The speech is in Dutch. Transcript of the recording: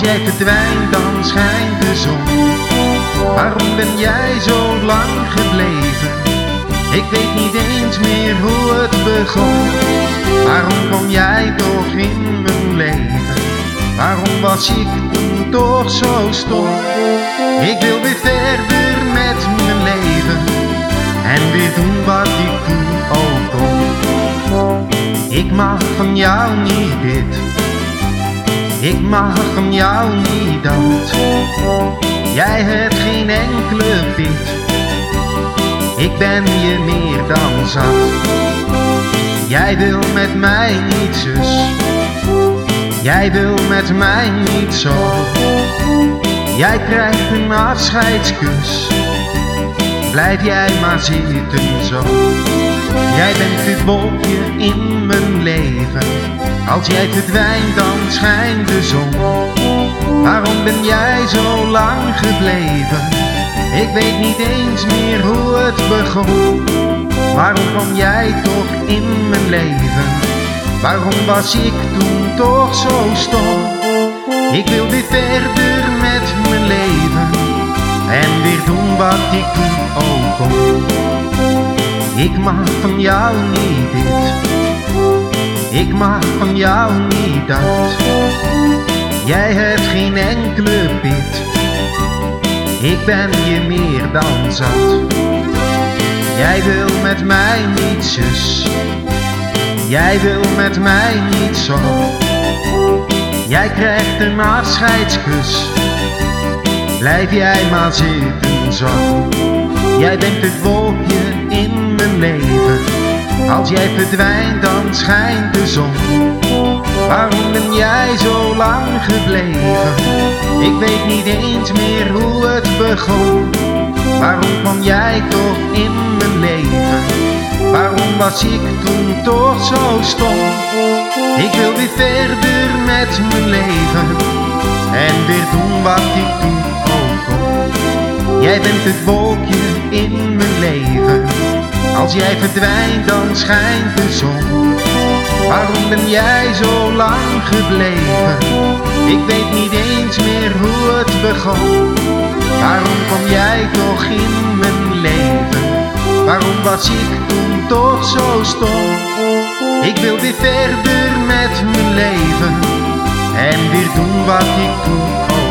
jij verdwijnt, dan schijnt de zon. Waarom ben jij zo lang gebleven? Ik weet niet eens meer hoe het begon. Waarom kom jij toch in mijn leven? Waarom was ik toen toch zo stom? Ik wil weer verder met mijn leven en weer doen wat ik toen ook kon. Ik mag van jou niet dit, ik mag van jou niet dat. Jij hebt geen enkele pit, ik ben je meer dan zat. Jij wil met mij niet zus, jij wil met mij niet zo. Jij krijgt een afscheidskus, blijf jij maar zitten zo. Jij bent het wolkje in als jij verdwijnt dan schijnt de zon. Waarom ben jij zo lang gebleven? Ik weet niet eens meer hoe het begon. Waarom kwam jij toch in mijn leven? Waarom was ik toen toch zo stom? Ik wil weer verder met mijn leven en weer doen wat ik toen ook kon. Ik mag van jou niet dit, ik mag van jou niet dat. Jij hebt geen enkele pit, ik ben je meer dan zat. Jij wil met mij niet zus, jij wil met mij niet zo. Jij krijgt een afscheidskus, blijf jij maar zitten zo. Jij bent het wolkje in mijn leven, als jij verdwijnt dan schijnt de zon. Waarom ben jij zo lang gebleven? Ik weet niet eens meer hoe het begon. Waarom kwam jij toch in mijn leven? Waarom was ik toen toch zo stom? Ik wil weer verder met mijn leven en weer doen wat ik toen ook kon. Jij bent het wolkje in mijn leven. Als jij verdwijnt, dan schijnt de zon. Waarom ben jij zo lang gebleven? Ik weet niet eens meer hoe het begon. Waarom kwam jij toch in mijn leven? Waarom was ik toen toch zo stom? Ik wil weer verder met mijn leven en weer doen wat ik toen